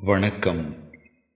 வணக்கம்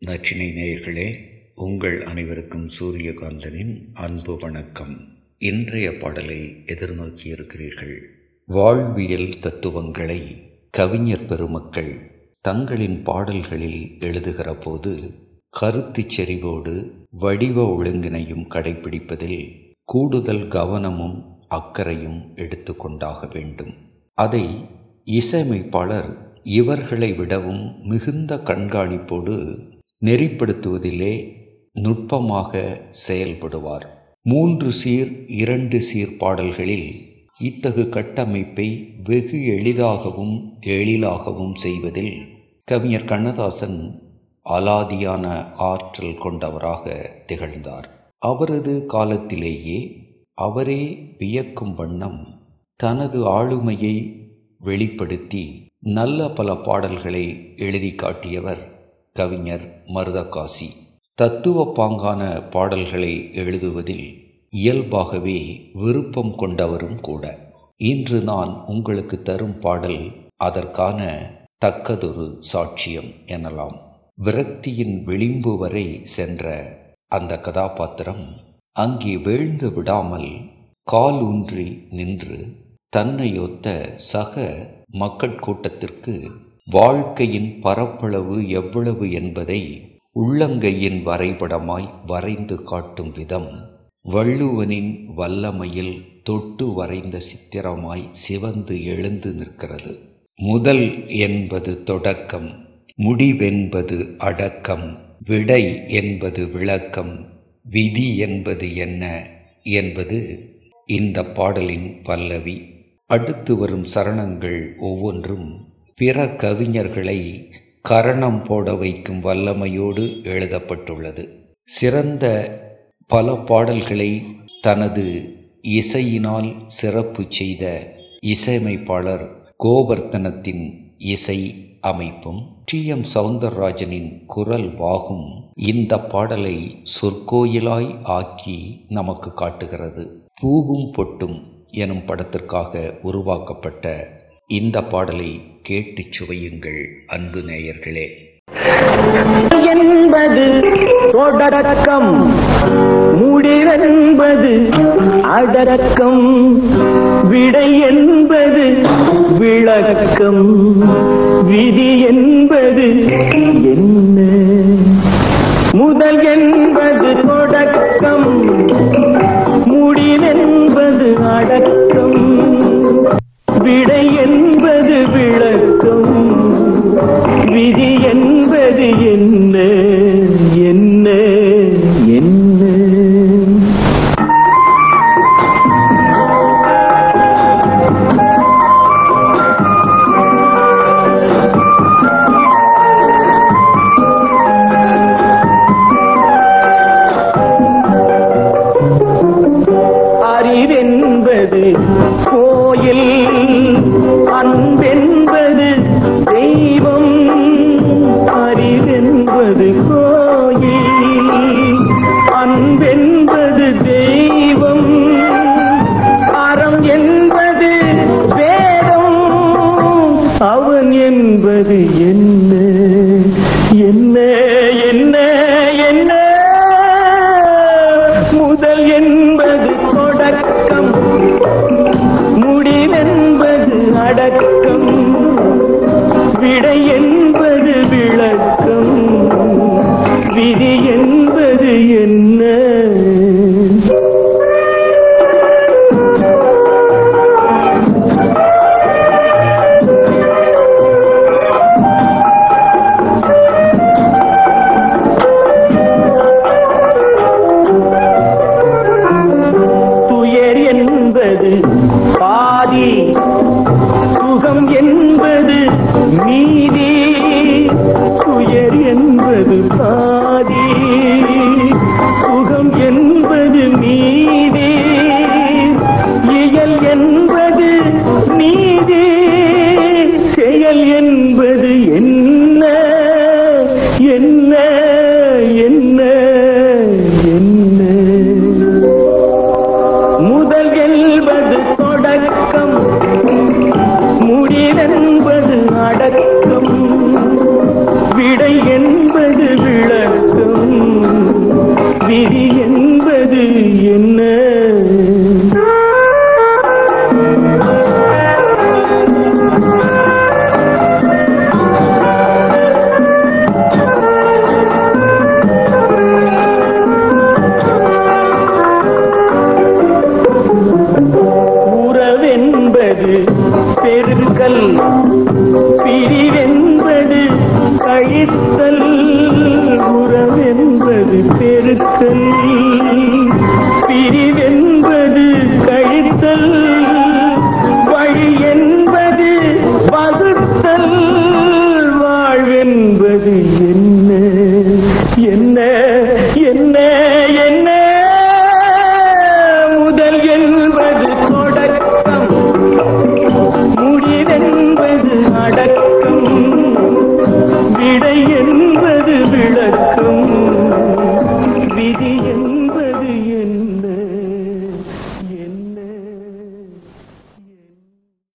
நச்சினை நேயர்களே. உங்கள் அனைவருக்கும் சூரியகாந்தனின் அன்பு வணக்கம். இன்றைய பாடலை எதிர்நோக்கி இருக்கிறீர்கள். வாழ்வியல் தத்துவங்களை கவிஞர் பெருமக்கள் தங்களின் பாடல்களில் எழுதுகிற போது கருத்து செறிவோடு வடிவ ஒழுங்கினையும் கடைபிடிப்பதில் கூடுதல் கவனமும் அக்கறையும் எடுத்துக்கொண்டாக வேண்டும். அதை இசையமைப்பாளர் இவர்களை விடவும் மிகுந்த கண்காணிப்போடு நெறிப்படுத்துவதிலே நுட்பமாக செயல்படுவார். மூன்று சீர் இரண்டு சீர் பாடல்களில் இத்தகு கட்டமைப்பை வெகு எளிதாகவும் எழிலாகவும் செய்வதில் கவிஞர் கண்ணதாசன் அலாதியான ஆற்றல் கொண்டவராக திகழ்ந்தார். அவரது காலத்திலேயே அவரே வியக்கும் வண்ணம் தனது ஆளுமையை வெளிப்படுத்தி நல்ல பல பாடல்களை எழுதி காட்டியவர் கவிஞர் மருதகாசி. தத்துவ பாங்கான பாடல்களை எழுதுவதில் இயல்பாகவே விருப்பம் கொண்டவரும் கூட. இன்று நான் உங்களுக்கு தரும் பாடல் அதற்கான தக்கதொரு சாட்சியம் எனலாம். விரக்தியின் விளிம்பு வரை சென்ற அந்த கதாபாத்திரம் அங்கே வீழ்ந்து விடாமல் கால் ஊன்றி நின்று தன்னையொத்த சக மக்கள் கூட்டத்திற்கு வாழ்க்கையின் பரப்பளவு எவ்வளவு என்பதை உள்ளங்கையின் வரைபடமாய் வரைந்து காட்டும் விதம். வள்ளுவனின் வல்லமையில் தொட்டு வரைந்த சித்திரமாய் சிவந்து எழுந்து நிற்கிறது. முதல் என்பது தொடக்கம் முடிவென்பது அடக்கம் விடை என்பது விளக்கம் விதி என்பது என்ன என்பது இந்த பாடலின் பல்லவி அடுத்து வரும் சரணங்கள் ஒவ்வொன்றும் பிற கவிஞர்களை கரணம் போட வைக்கும் வல்லமையோடு எழுதப்பட்டுள்ளது. சிறந்த பல பாடல்களை தனது இசையினால் சிறப்பு செய்த இசையமைப்பாளர் கோவர்த்தனத்தின் இசை அமைப்பும் டி. எம். சவுந்தரராஜனின் குரல் வாகும் இந்த பாடலை சொற்கோயிலாய் ஆக்கி நமக்கு காட்டுகிறது. பூவும் பொட்டும் எனும் படத்திற்காக உருவாக்கப்பட்ட இந்த பாடலை கேட்டுச் சுவையுங்கள் அன்பு நேயர்களே. என்பது தொடக்கம். முடிவென்பது அடக்கம். விடை என்பது விளக்கம். விதி என்பது என்ன? முடிவென்பது என்பது நீதி துயர் என்பது பாதி சுகம் என்பது மீதி இயல் என்பது பெருகல்